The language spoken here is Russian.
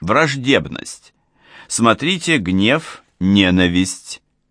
Враждебность. Смотрите гнев, ненависть.